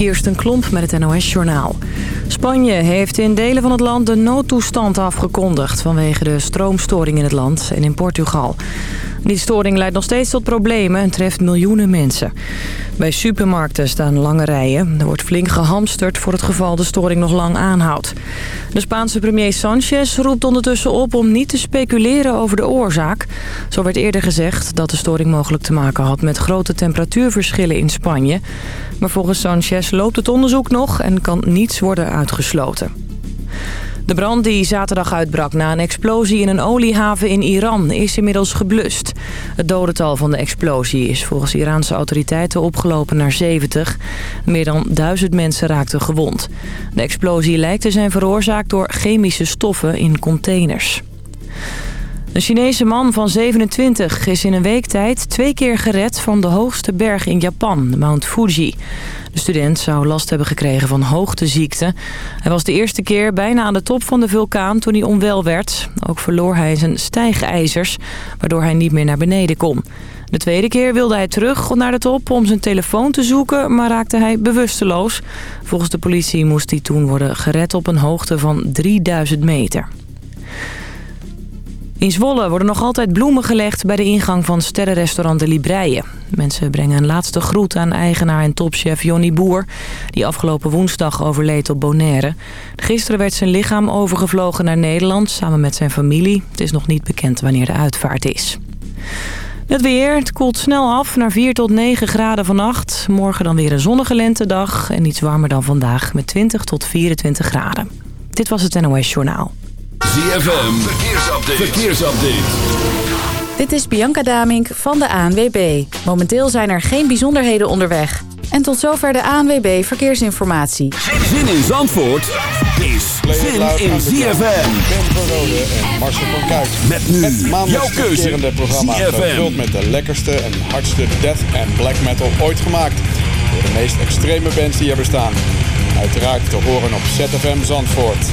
Kirsten Klomp met het NOS-journaal. Spanje heeft in delen van het land de noodtoestand afgekondigd... vanwege de stroomstoring in het land en in Portugal. Die storing leidt nog steeds tot problemen en treft miljoenen mensen. Bij supermarkten staan lange rijen. Er wordt flink gehamsterd voor het geval de storing nog lang aanhoudt. De Spaanse premier Sanchez roept ondertussen op om niet te speculeren over de oorzaak. Zo werd eerder gezegd dat de storing mogelijk te maken had met grote temperatuurverschillen in Spanje. Maar volgens Sanchez loopt het onderzoek nog en kan niets worden uitgesloten. De brand die zaterdag uitbrak na een explosie in een oliehaven in Iran is inmiddels geblust. Het dodental van de explosie is volgens Iraanse autoriteiten opgelopen naar 70. Meer dan duizend mensen raakten gewond. De explosie lijkt te zijn veroorzaakt door chemische stoffen in containers. Een Chinese man van 27 is in een week tijd twee keer gered van de hoogste berg in Japan, Mount Fuji. De student zou last hebben gekregen van hoogteziekte. Hij was de eerste keer bijna aan de top van de vulkaan toen hij onwel werd. Ook verloor hij zijn stijgijzers, waardoor hij niet meer naar beneden kon. De tweede keer wilde hij terug naar de top om zijn telefoon te zoeken, maar raakte hij bewusteloos. Volgens de politie moest hij toen worden gered op een hoogte van 3000 meter. In Zwolle worden nog altijd bloemen gelegd bij de ingang van sterrenrestaurant De Libreien. Mensen brengen een laatste groet aan eigenaar en topchef Jonny Boer... die afgelopen woensdag overleed op Bonaire. Gisteren werd zijn lichaam overgevlogen naar Nederland samen met zijn familie. Het is nog niet bekend wanneer de uitvaart is. Het weer, het koelt snel af naar 4 tot 9 graden vannacht. Morgen dan weer een zonnige lentedag en iets warmer dan vandaag met 20 tot 24 graden. Dit was het NOS Journaal. ZFM, verkeersupdate. verkeersupdate. Dit is Bianca Damink van de ANWB. Momenteel zijn er geen bijzonderheden onderweg. En tot zover de ANWB Verkeersinformatie. Zin in Zandvoort is zin in ZFM. Ben van Rode en Marcel van Kuik. Met nu jouw keuze programma gevuld met de lekkerste en hardste death en black metal ooit gemaakt. Door de meest extreme bands die er bestaan. Uiteraard te horen op ZFM Zandvoort.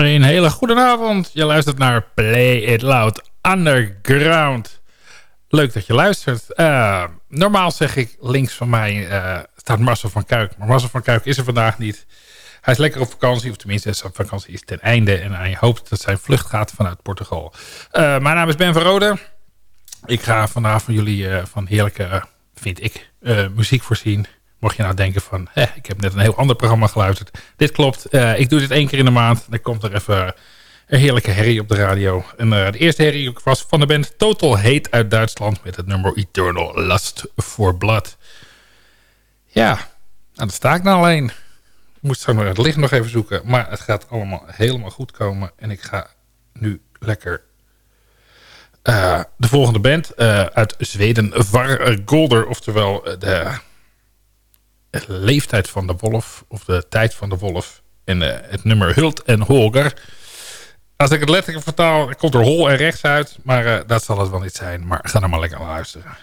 Een hele goede avond. Je luistert naar Play It Loud Underground. Leuk dat je luistert. Uh, normaal zeg ik links van mij uh, staat Marcel van Kuik. Maar Marcel van Kuik is er vandaag niet. Hij is lekker op vakantie. Of tenminste, zijn vakantie is ten einde. En hij hoopt dat zijn vlucht gaat vanuit Portugal. Uh, mijn naam is Ben van Rode. Ik ga vanavond jullie van heerlijke, vind ik, muziek voorzien. Mocht je nou denken van, eh, ik heb net een heel ander programma geluisterd. Dit klopt, uh, ik doe dit één keer in de maand. Dan komt er even een heerlijke herrie op de radio. En uh, de eerste herrie was van de band Total Hate uit Duitsland... met het nummer Eternal Lust for Blood. Ja, nou, daar sta ik nou alleen. Moest zo nog het licht nog even zoeken. Maar het gaat allemaal helemaal goed komen. En ik ga nu lekker uh, de volgende band uit Zweden, Var Golder, oftewel de leeftijd van de wolf, of de tijd van de wolf. En uh, het nummer Hult en Holger. Als ik het letterlijk vertaal, komt er hol en rechts uit. Maar uh, dat zal het wel niet zijn. Maar ga er maar lekker luisteren.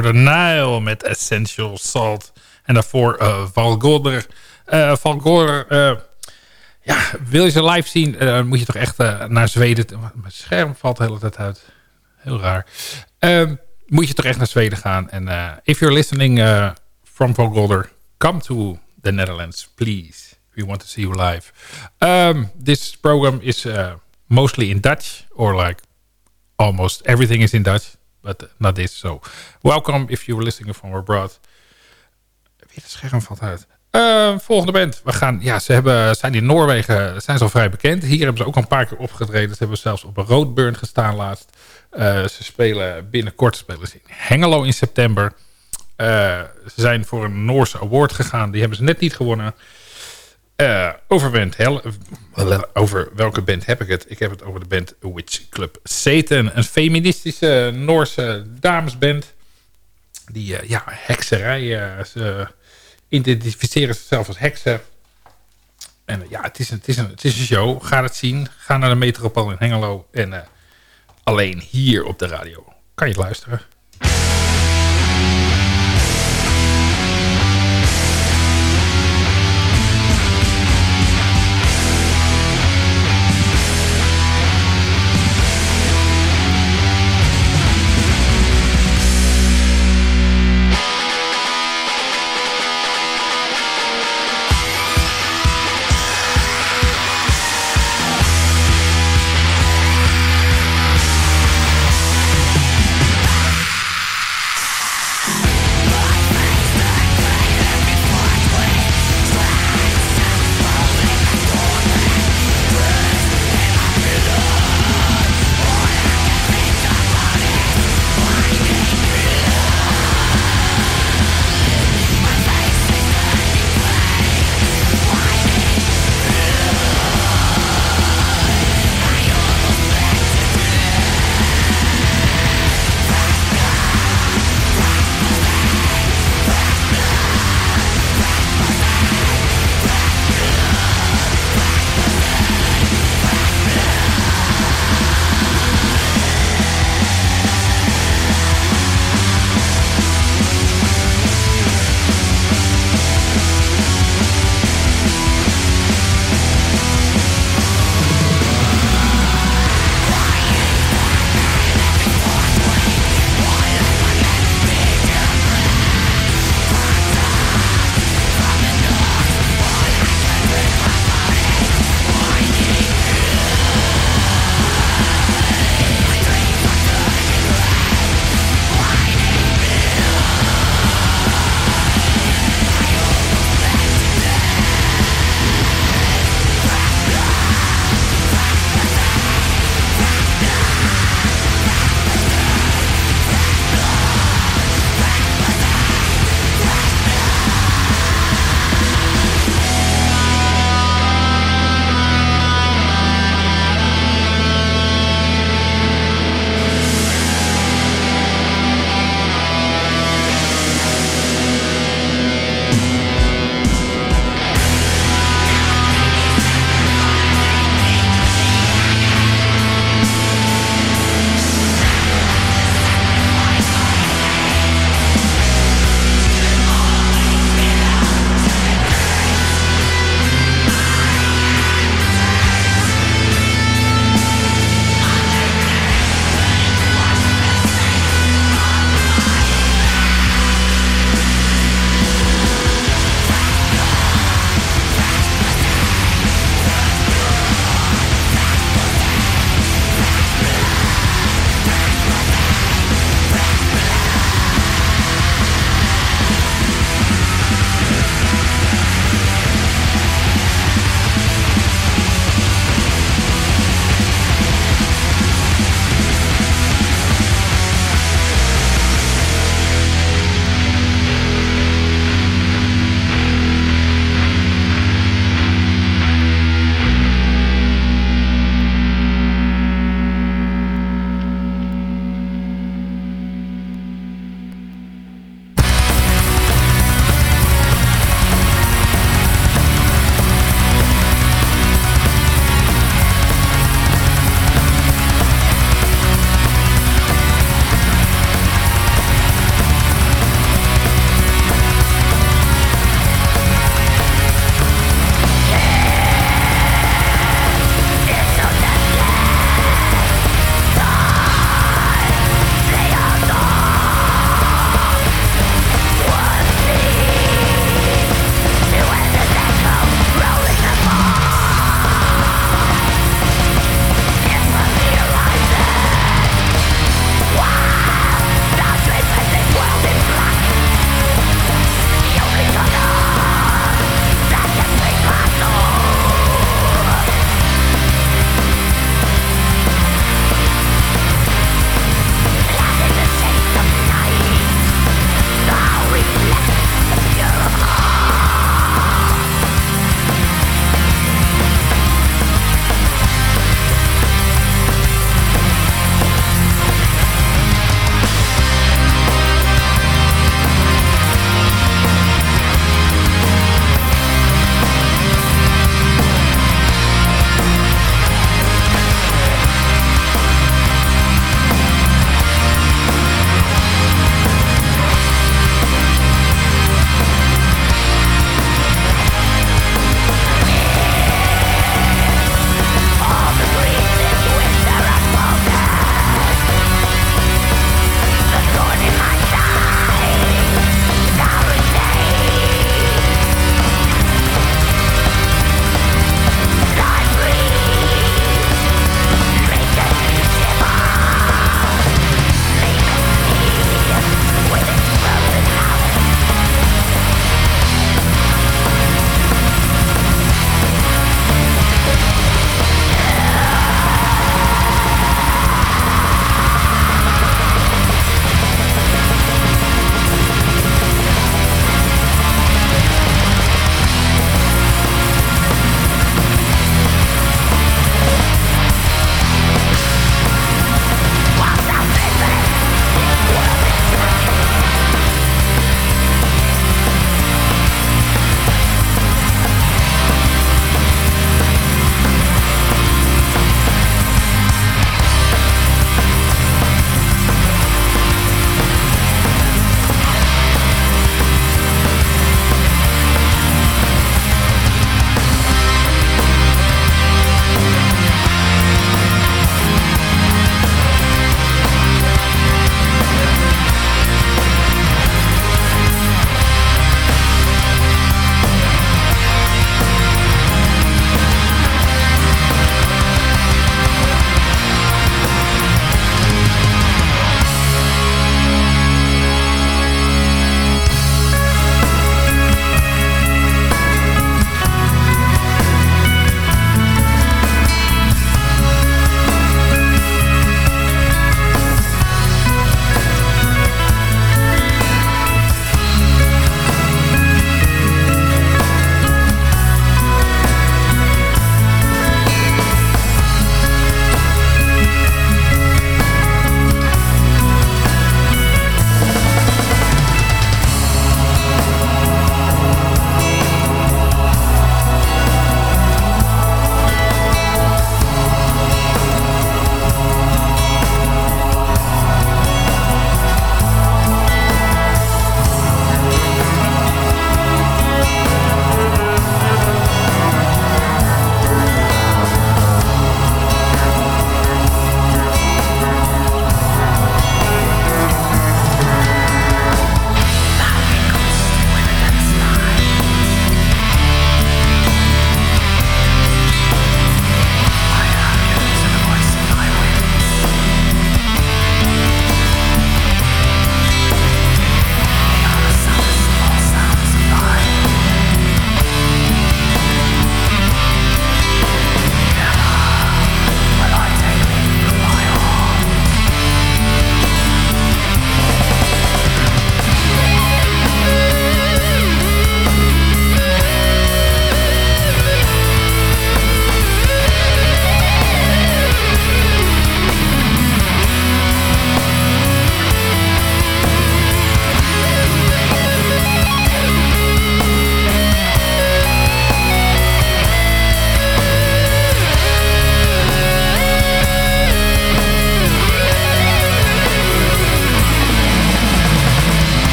Hoorde Nile met Essential Salt. En daarvoor uh, Valgorder. Uh, Valgorder, uh, ja, wil je ze live zien, moet je toch echt naar Zweden. Mijn scherm valt de hele tijd uit. Heel raar. Uh, moet je toch echt naar Zweden gaan. En if you're listening from Valgorder, come to the Netherlands, please. We want to see you live. Um, this program is mostly in Dutch, or like almost everything is in Dutch, but not this. So, welcome if you're listening from abroad. Weer het scherm valt uit. Uh, volgende band. We gaan, ja, ze hebben, zijn in Noorwegen zijn ze al vrij bekend. Hier hebben ze ook al een paar keer opgetreden. Ze hebben zelfs op een Roadburn gestaan laatst. Uh, ze spelen binnenkort spelen ze in Hengelo in september. Uh, ze zijn voor een Noorse award gegaan. Die hebben ze net niet gewonnen. Uh, over, band, over welke band heb ik het? Ik heb het over de band Witch Club Satan. Een feministische Noorse damesband. Die ja, hekserij... ze identificeren zichzelf als heksen. En ja, het is, een, het, is een, het is een show. Ga het zien. Ga naar de Metropool in Hengelo. En alleen hier op de radio kan je het luisteren.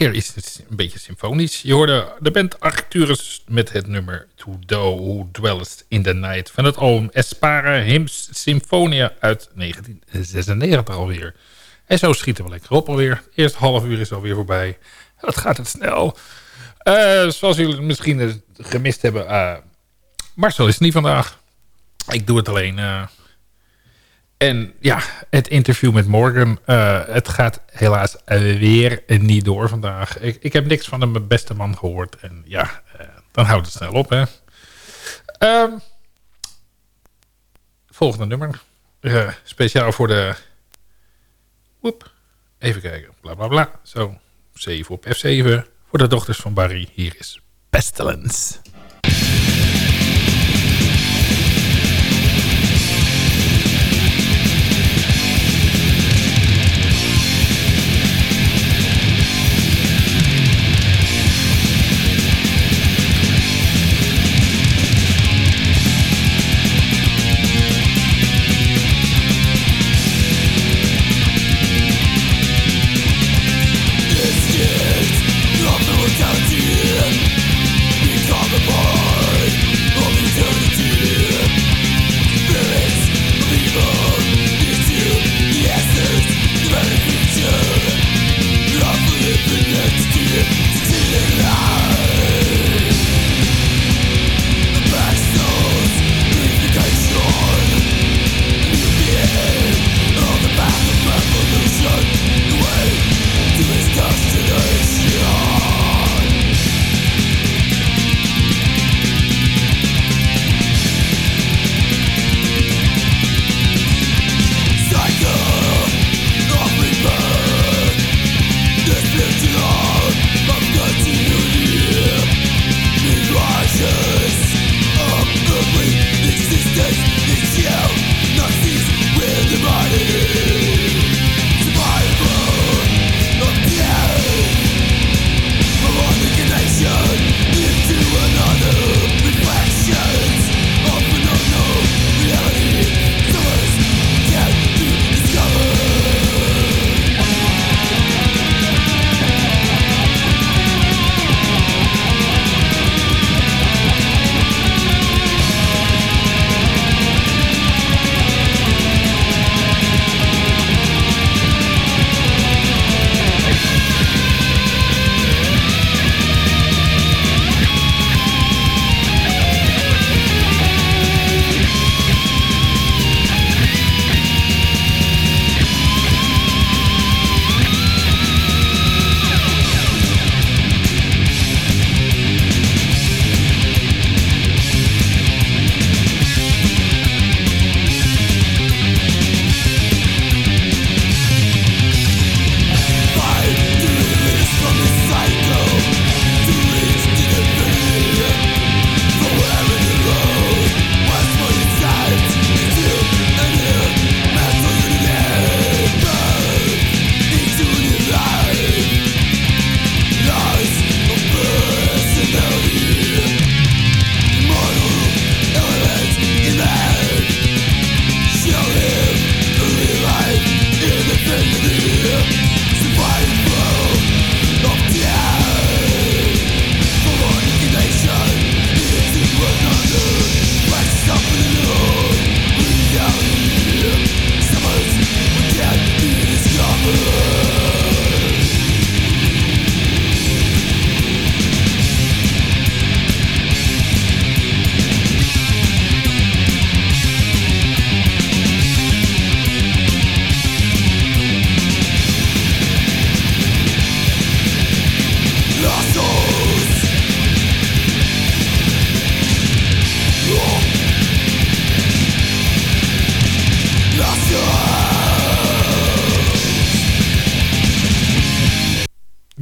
Keer is het een beetje symfonisch. Je hoorde de band Arcturus met het nummer To Do Who Dwellest in the Night... van het album Espara Hymns Symphonia uit 1996 alweer. En zo schieten we lekker op alweer. Eerst half uur is alweer voorbij. Wat gaat het snel. Uh, zoals jullie misschien gemist hebben... Uh, Marcel is niet vandaag. Ik doe het alleen... Uh, en ja, het interview met Morgan, uh, het gaat helaas weer niet door vandaag. Ik, ik heb niks van de beste man gehoord. En ja, uh, dan houdt het snel op, hè. Um, volgende nummer. Uh, speciaal voor de... Woep. Even kijken. Bla, bla, bla. Zo, 7 op F7. Voor de dochters van Barry. Hier is Pestilence.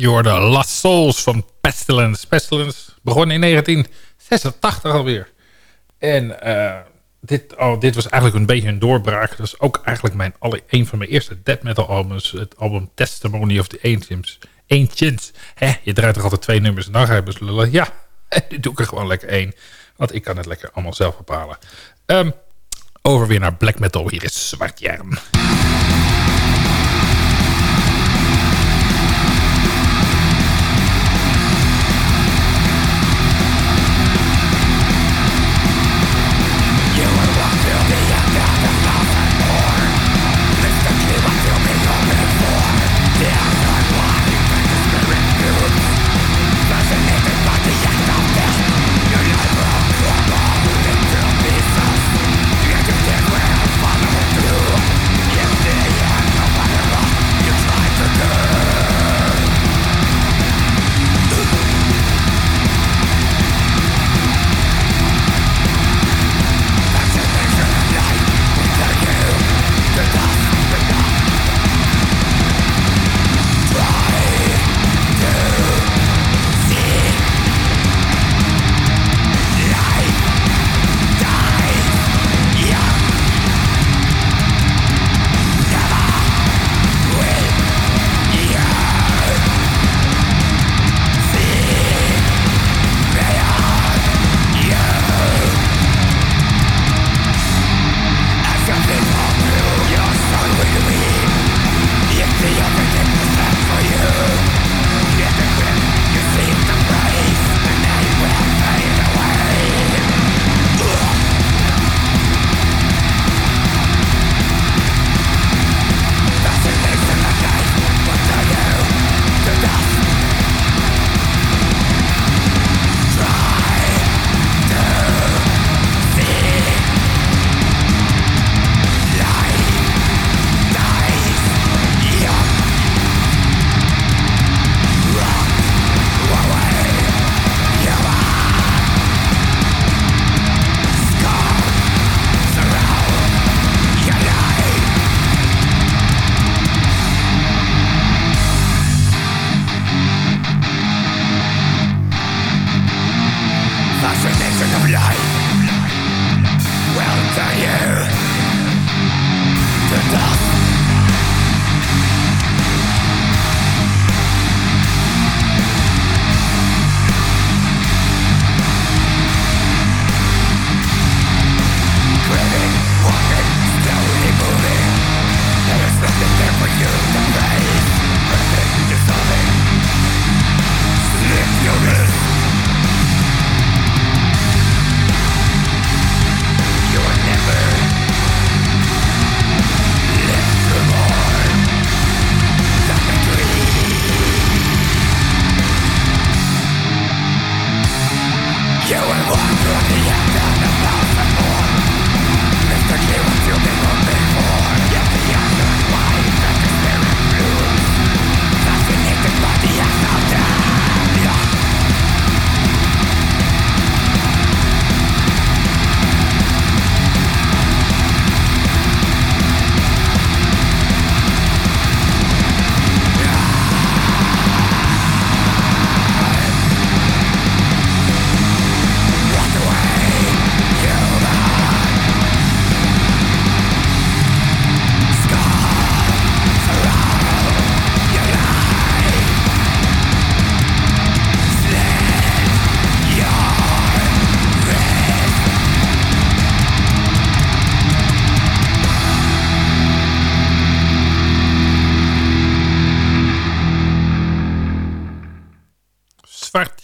De Last Souls van Pestilence. Pestilence begon in 1986 alweer. En uh, dit, oh, dit was eigenlijk een beetje een doorbraak. Dat is ook eigenlijk mijn alle, een van mijn eerste death metal albums. Het album Testimony of the Ancients. Ancients. Hè, je draait er altijd twee nummers en dan ga je beslullen. Ja, nu doe ik er gewoon lekker één. Want ik kan het lekker allemaal zelf bepalen. Um, over weer naar black metal. Hier is Zwartjern.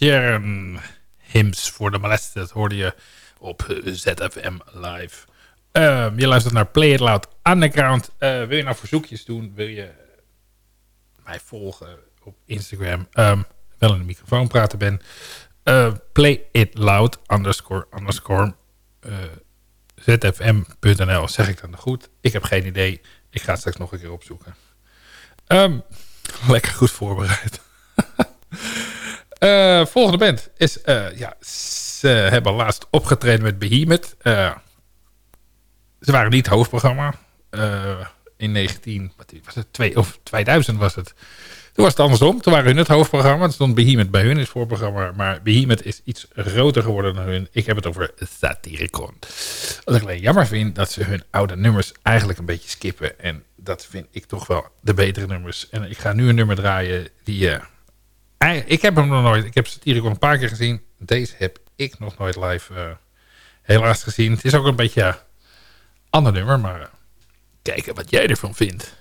Sharon Hymns voor de Molested hoorde je op ZFM Live. Ehm, je luistert naar Play It Loud Underground. Uh, wil je nou verzoekjes doen? Wil je mij volgen op Instagram? Um, wel in de microfoon praten ben. Uh, play It Loud underscore underscore uh, zfm.nl. Zeg ik dan goed? Ik heb geen idee. Ik ga straks nog een keer opzoeken. Um, lekker goed voorbereid. uh, volgende band is... ja, ze hebben laatst opgetreden met Behemoth. ze waren niet hoofdprogramma. in 19... Wat was het? Of 2000 was het. Toen was het andersom. Toen waren hun het hoofdprogramma. Het stond Behemoth bij hun in het voorprogramma. Maar Behemoth is iets groter geworden dan hun. Ik heb het over Satyricon. Wat ik alleen jammer vind, dat ze hun oude nummers eigenlijk een beetje skippen. En dat vind ik toch wel de betere nummers. En ik ga nu een nummer draaien die... Ik heb hem nog nooit... Ik heb Satyricon een paar keer gezien. Deze heb ik nog nooit live uh, helaas gezien. Het is ook een beetje ander nummer, maar... Uh, kijken wat jij ervan vindt.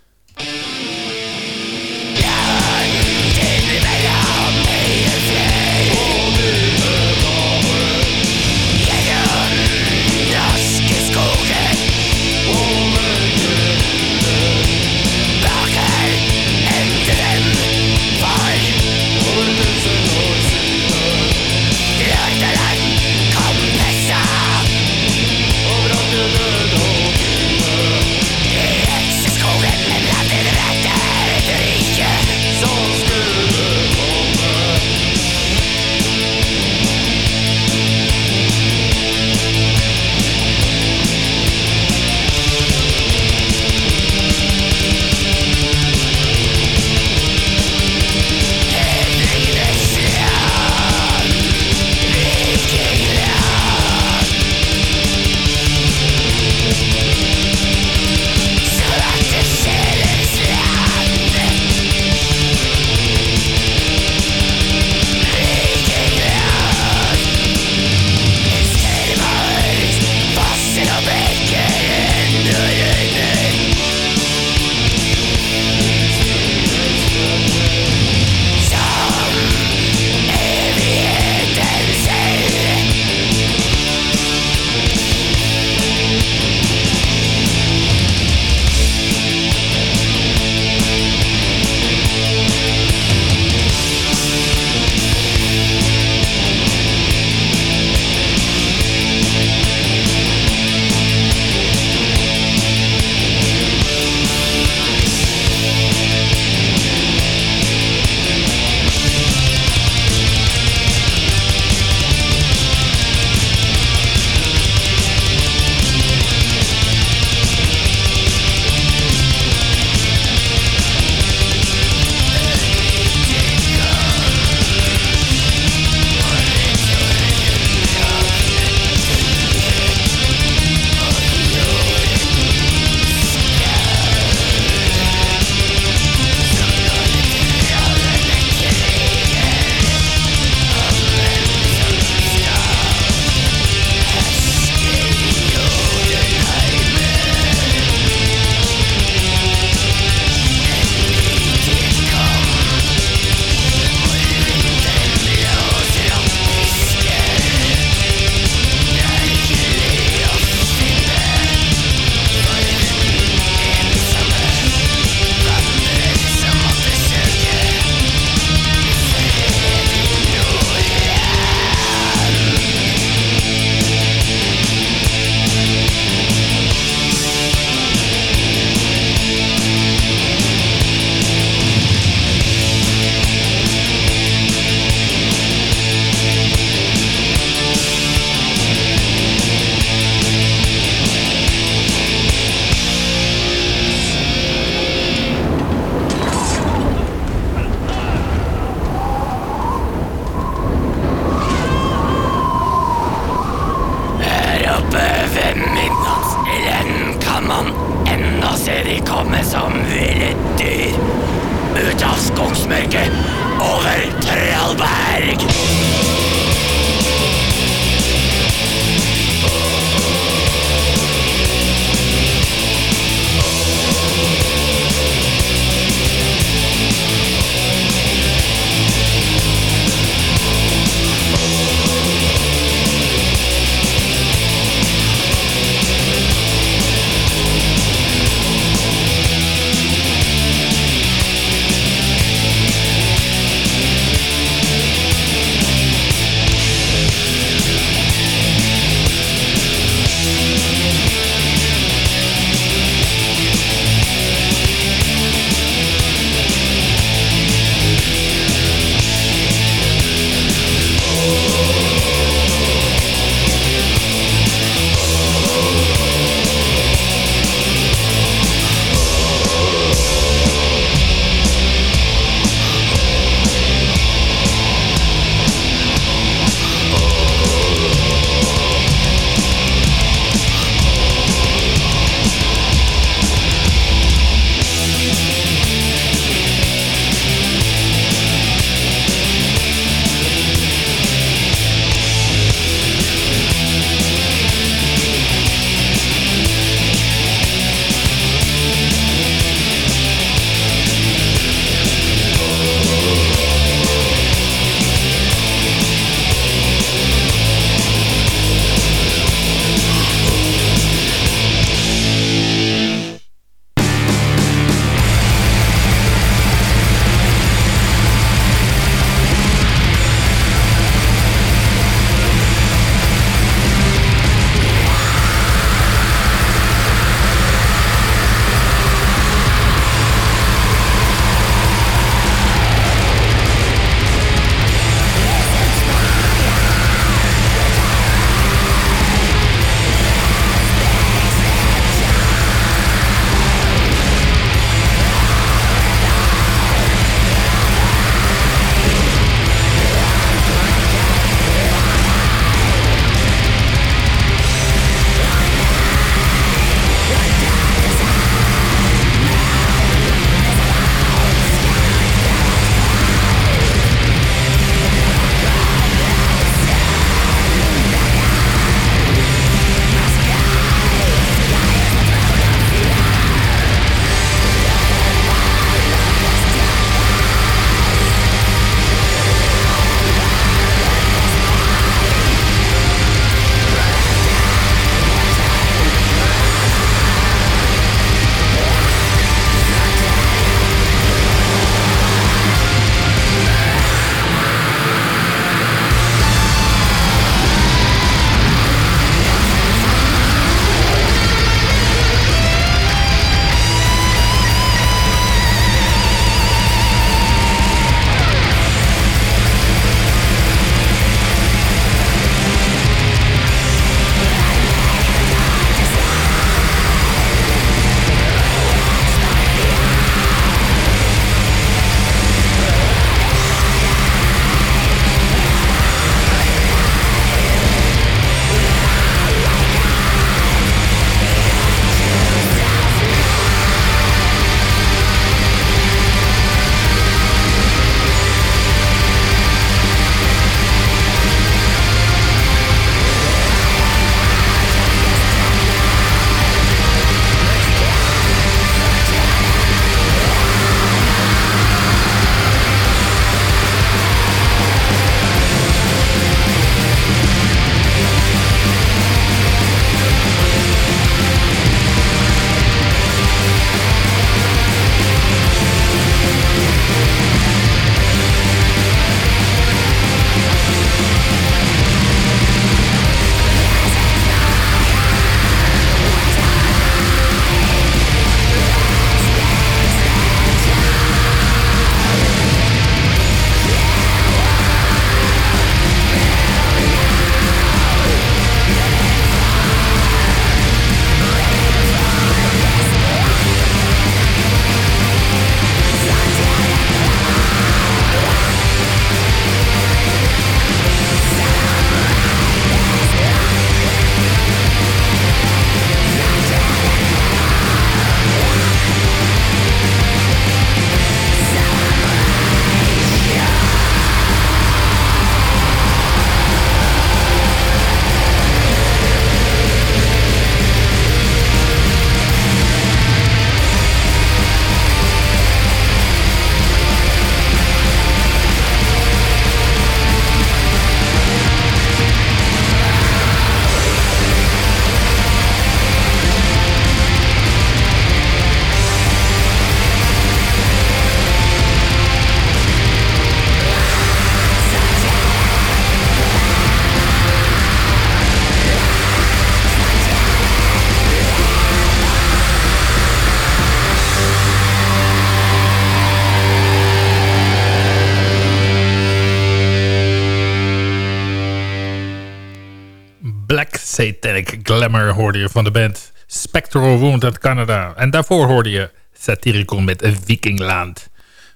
Glamour hoorde je van de band Spectral Wound uit Canada. En daarvoor hoorde je Satyricon met Vikingland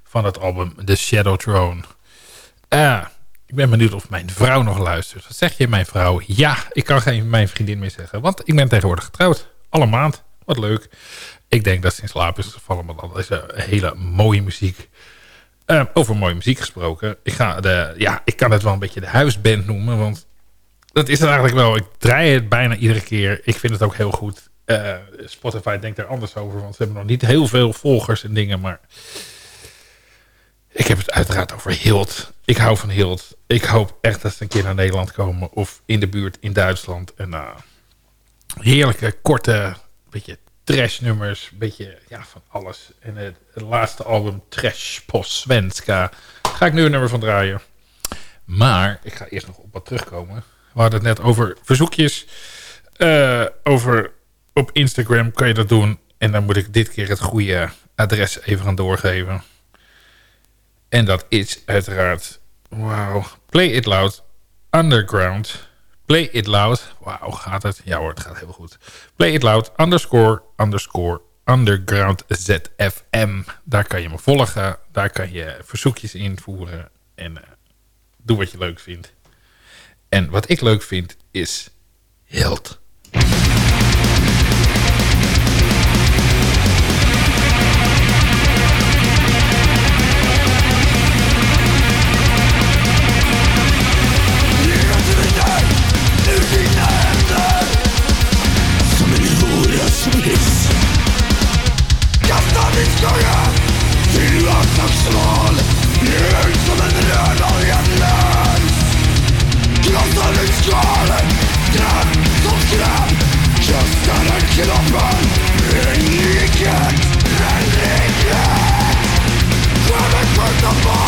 van het album The Shadow Throne. Uh, ik ben benieuwd of mijn vrouw nog luistert. Wat zeg je, mijn vrouw? Ja, ik kan geen mijn vriendin meer zeggen. Want ik ben tegenwoordig getrouwd. Alle maand. Wat leuk. Ik denk dat ze in slaap is gevallen. Maar dat is een hele mooie muziek. Uh, over mooie muziek gesproken. Ik, ga de, ja, ik kan het wel een beetje de huisband noemen. Want dat is het eigenlijk wel. Ik draai het bijna iedere keer. Ik vind het ook heel goed. Uh, Spotify denkt er anders over. Want ze hebben nog niet heel veel volgers en dingen. Maar ik heb het uiteraard over Hild. Ik hou van Hild. Ik hoop echt dat ze een keer naar Nederland komen. Of in de buurt in Duitsland. En uh, heerlijke, korte, beetje trash nummers. Beetje ja, van alles. En het, het laatste album Trash Post Svenska. Ga ik nu een nummer van draaien. Maar ik ga eerst nog op wat terugkomen. We hadden het net over verzoekjes. Uh, over op Instagram kan je dat doen. En dan moet ik dit keer het goede adres even gaan doorgeven. En dat is uiteraard... Wauw. Play It Loud Underground. Play It Loud. Wauw, gaat het? Ja hoor, het gaat heel goed. Play It Loud underscore underscore underground ZFM. Daar kan je me volgen. Daar kan je verzoekjes invoeren. En uh, doe wat je leuk vindt. En wat ik leuk vind is Hilt. Skärmen skjuta bort Rensa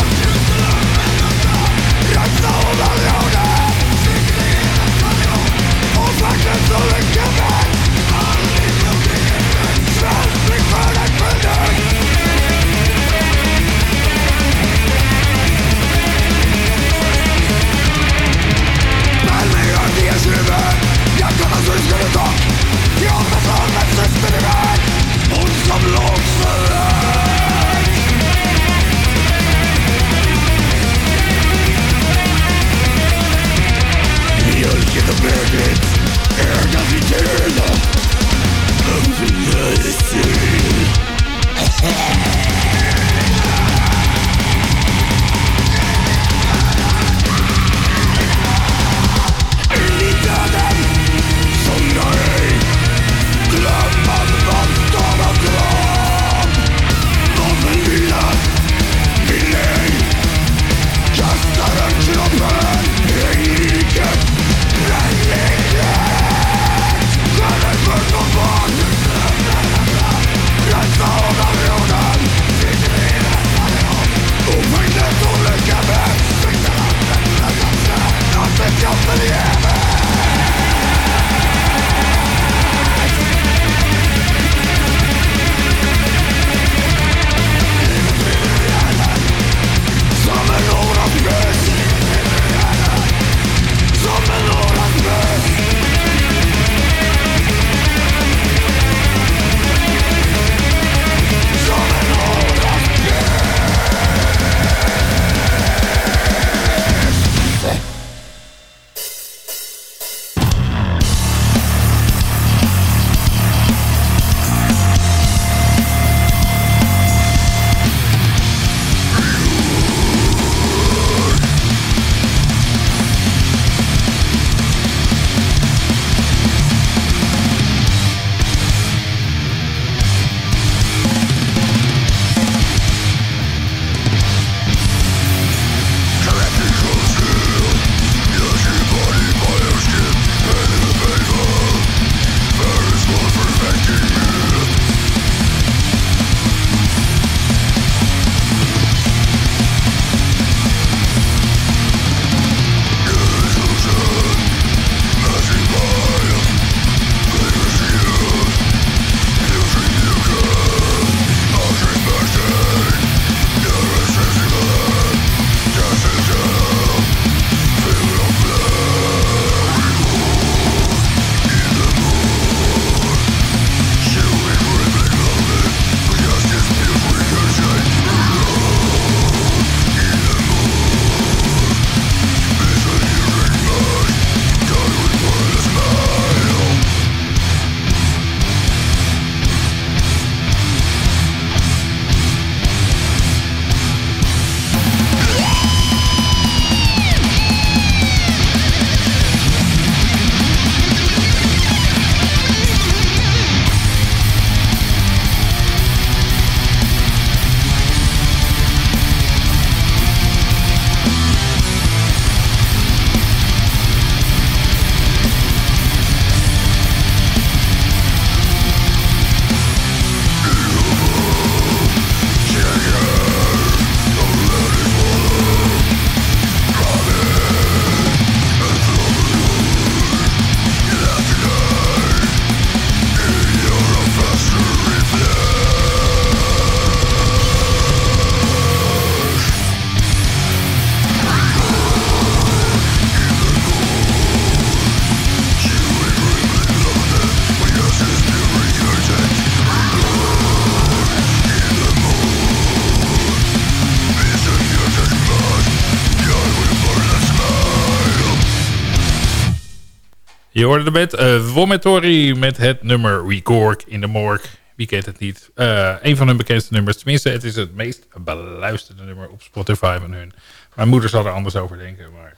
Je hoorde de bed uh, Vomitory met het nummer Recork in de Morgue. Wie kent het niet? Uh, een van hun bekendste nummers. Tenminste, het is het meest beluisterde nummer op Spotify van hun. Mijn moeder zal er anders over denken. Maar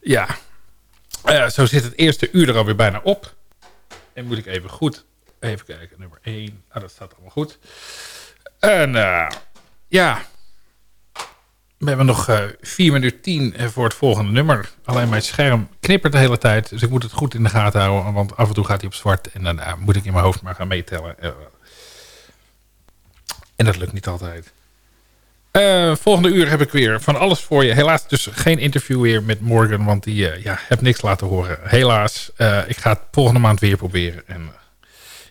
ja, uh, zo zit het eerste uur er alweer bijna op. En moet ik even goed... Even kijken, nummer 1. Nou, dat staat allemaal goed. En ja... We hebben nog uh, 4 minuten 10 voor het volgende nummer. Alleen mijn scherm knippert de hele tijd. Dus ik moet het goed in de gaten houden. Want af en toe gaat hij op zwart. En dan uh, moet ik in mijn hoofd maar gaan meetellen. En dat lukt niet altijd. Volgende uur heb ik weer van alles voor je. Helaas dus geen interview weer met Morgan. Want die ja, heb niks laten horen. Helaas. Ik ga het volgende maand weer proberen. En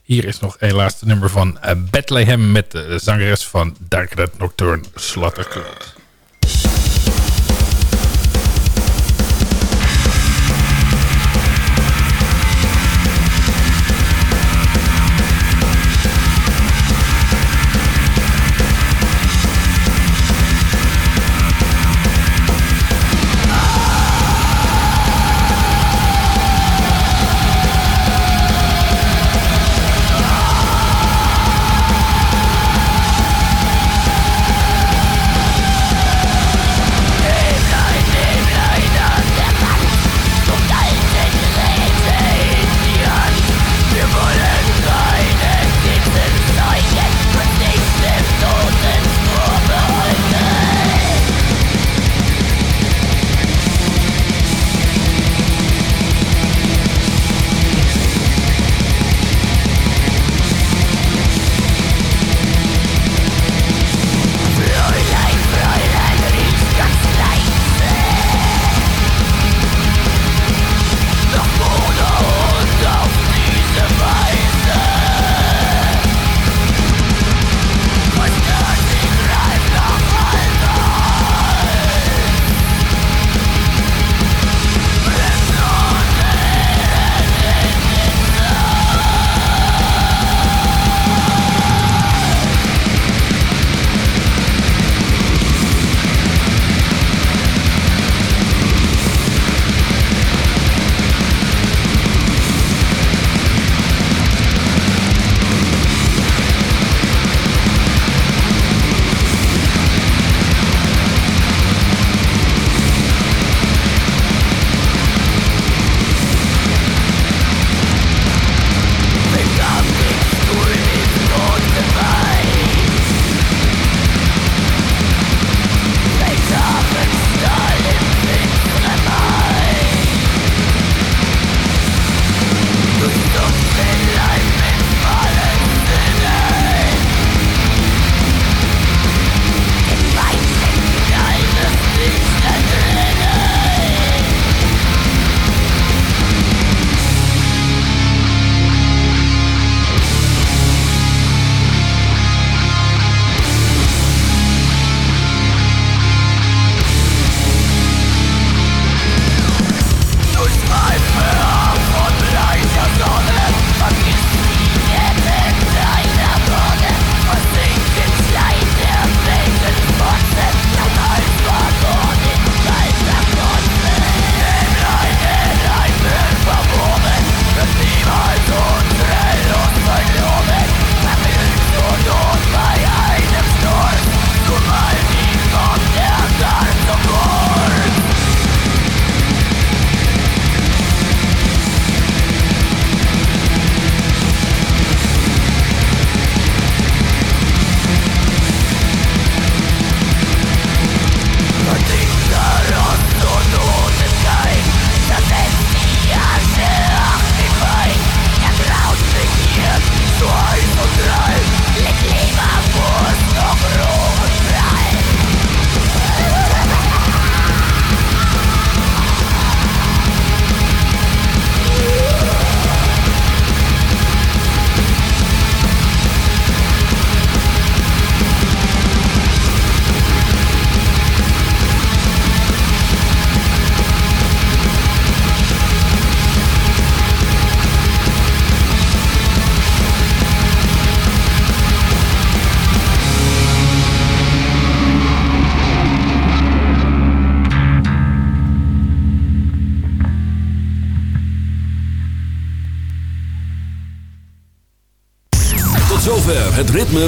hier is nog helaas de nummer van Bethlehem. Met de zangeres van Dark Nocturne Slaughterclub.